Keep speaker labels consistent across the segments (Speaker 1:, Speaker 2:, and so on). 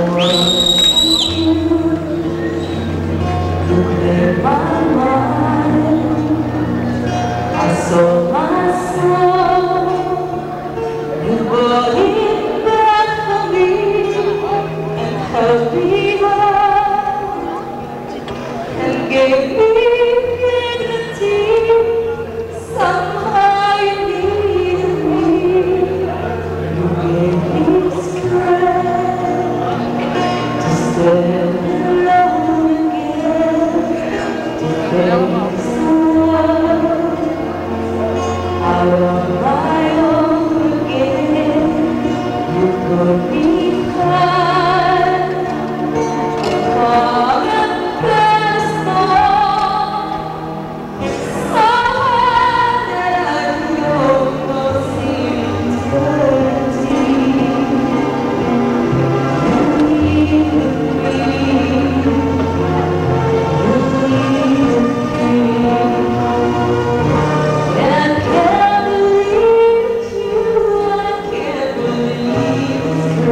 Speaker 1: I saw my soul. You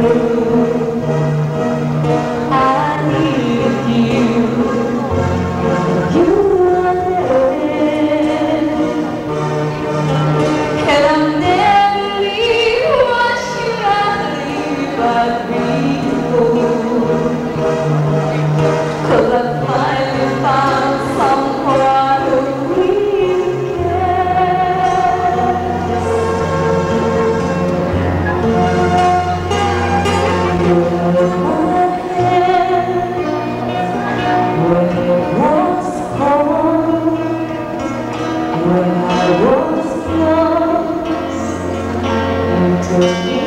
Speaker 1: believe it's Amém.